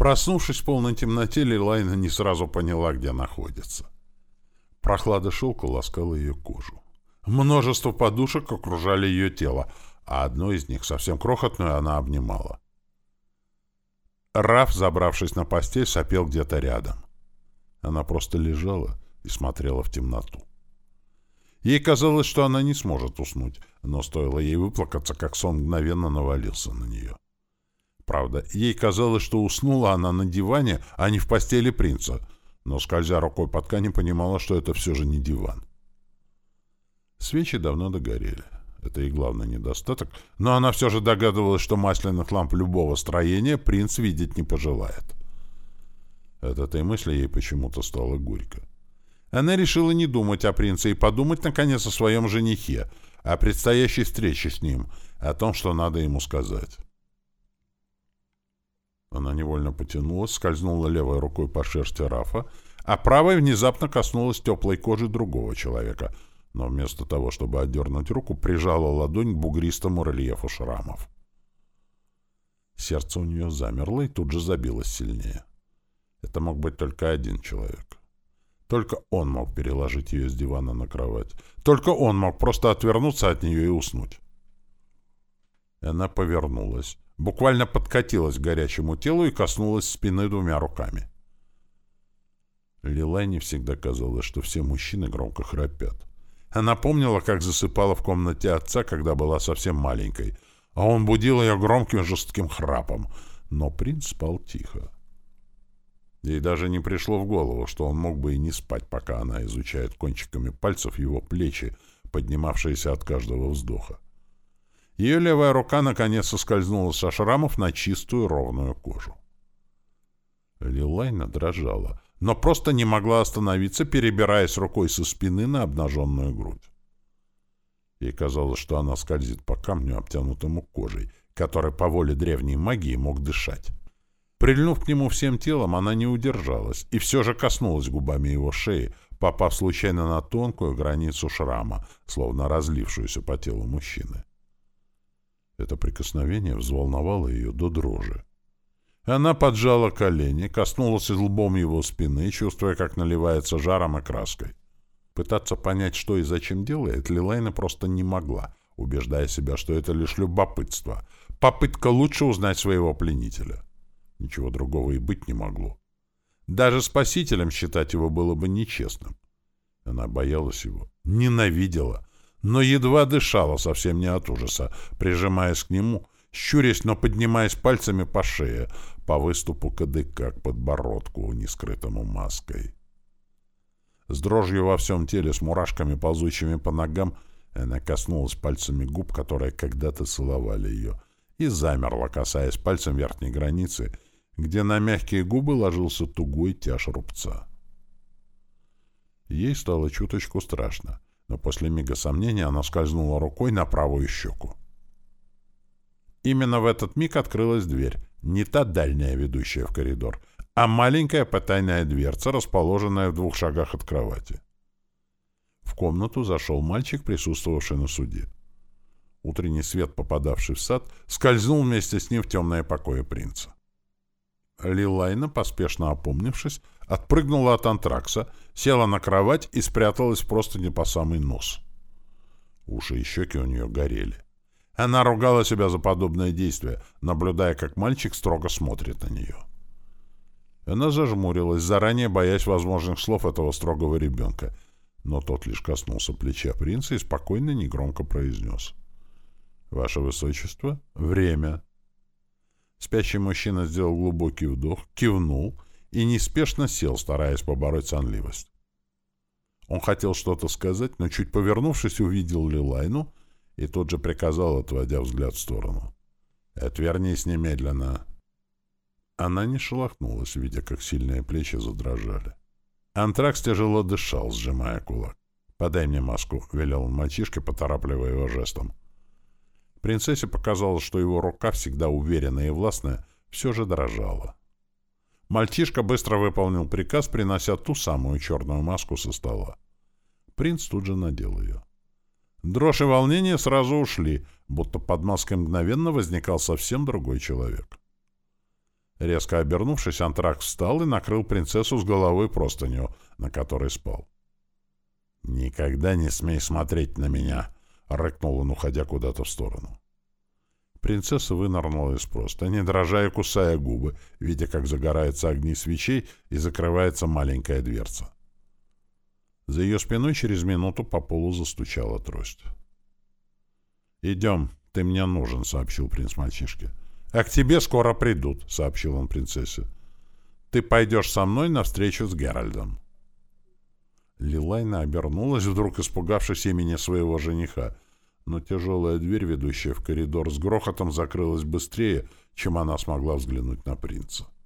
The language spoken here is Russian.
Проснувшись в полной темноте, Лилайна не сразу поняла, где находится. Прохлада шелка ласкала ее кожу. Множество подушек окружали ее тело, а одну из них, совсем крохотную, она обнимала. Раф, забравшись на постель, сопел где-то рядом. Она просто лежала и смотрела в темноту. Ей казалось, что она не сможет уснуть, но стоило ей выплакаться, как сон мгновенно навалился на нее. Правда, ей казалось, что уснула она на диване, а не в постели принца, но, скользя рукой по ткани, понимала, что это все же не диван. Свечи давно догорели. Это и главный недостаток, но она все же догадывалась, что масляных ламп любого строения принц видеть не пожелает. От этой мысли ей почему-то стало горько. Она решила не думать о принце и подумать, наконец, о своем женихе, о предстоящей встрече с ним, о том, что надо ему сказать. Она невольно потянулась, скользнула левой рукой по шерсти Рафа, а правой внезапно коснулась теплой кожи другого человека, но вместо того, чтобы отдернуть руку, прижала ладонь к бугристому рельефу шрамов. Сердце у нее замерло и тут же забилось сильнее. Это мог быть только один человек. Только он мог переложить ее с дивана на кровать. Только он мог просто отвернуться от нее и уснуть. Она повернулась, буквально подкатилась к горячему телу и коснулась спины двумя руками. Лилай не всегда казалось, что все мужчины громко храпят. Она помнила, как засыпала в комнате отца, когда была совсем маленькой, а он будил ее громким жестким храпом, но принц спал тихо. Ей даже не пришло в голову, что он мог бы и не спать, пока она изучает кончиками пальцев его плечи, поднимавшиеся от каждого вздоха. Ее левая рука наконец соскользнула со шрамов на чистую ровную кожу. Лилайна дрожала, но просто не могла остановиться, перебираясь рукой со спины на обнаженную грудь. Ей казалось, что она скользит по камню, обтянутому кожей, который по воле древней магии мог дышать. Прильнув к нему всем телом, она не удержалась и все же коснулась губами его шеи, попав случайно на тонкую границу шрама, словно разлившуюся по телу мужчины. Это прикосновение взволновало ее до дрожи. Она поджала колени, коснулась лбом его спины, чувствуя, как наливается жаром и краской. Пытаться понять, что и зачем делает, Лилайна просто не могла, убеждая себя, что это лишь любопытство, попытка лучше узнать своего пленителя. Ничего другого и быть не могло. Даже спасителем считать его было бы нечестным. Она боялась его, ненавидела, но едва дышала совсем не от ужаса, прижимаясь к нему, щурясь, но поднимаясь пальцами по шее, по выступу кадыка к подбородку, нескрытому маской. С дрожью во всем теле, с мурашками, ползущими по ногам, она коснулась пальцами губ, которые когда-то целовали ее, и замерла, касаясь пальцем верхней границы — где на мягкие губы ложился тугой тяж рубца. Ей стало чуточку страшно, но после мига сомнения она скользнула рукой на правую щеку. Именно в этот миг открылась дверь, не та дальняя, ведущая в коридор, а маленькая потайная дверца, расположенная в двух шагах от кровати. В комнату зашел мальчик, присутствовавший на суде. Утренний свет, попадавший в сад, скользнул вместе с ним в темное покое принца. Лилайна, поспешно опомнившись, отпрыгнула от антракса, села на кровать и спряталась просто не по самый нос. Уши и щеки у нее горели. Она ругала себя за подобное действие, наблюдая, как мальчик строго смотрит на нее. Она зажмурилась, заранее боясь возможных слов этого строгого ребенка, но тот лишь коснулся плеча принца и спокойно негромко произнес. «Ваше Высочество, время!» Спящий мужчина сделал глубокий вдох, кивнул и неспешно сел, стараясь побороть сонливость. Он хотел что-то сказать, но чуть повернувшись, увидел Лилайну и тут же приказал, отводя взгляд в сторону. «Отвернись немедленно!» Она не шелохнулась, видя, как сильные плечи задрожали. Антракс тяжело дышал, сжимая кулак. «Подай мне маску», — велел он мальчишке, поторапливая его жестом. Принцессе показалось, что его рука, всегда уверенная и властная, все же дрожала. Мальчишка быстро выполнил приказ, принося ту самую черную маску со стола. Принц тут же надел ее. Дрожь и волнение сразу ушли, будто под маской мгновенно возникал совсем другой человек. Резко обернувшись, Антракс встал и накрыл принцессу с головой простынью, на которой спал. «Никогда не смей смотреть на меня!» — рыкнул он, уходя куда-то в сторону. Принцесса вынырнула из простыни, дрожа и кусая губы, видя, как загораются огни свечей и закрывается маленькая дверца. За ее спиной через минуту по полу застучала трость. «Идем, ты мне нужен», — сообщил принц мальчишке. «А к тебе скоро придут», — сообщил он принцессе. «Ты пойдешь со мной на встречу с Геральдом». Лилайна обернулась, вдруг испугавшись имени своего жениха, но тяжелая дверь, ведущая в коридор, с грохотом закрылась быстрее, чем она смогла взглянуть на принца.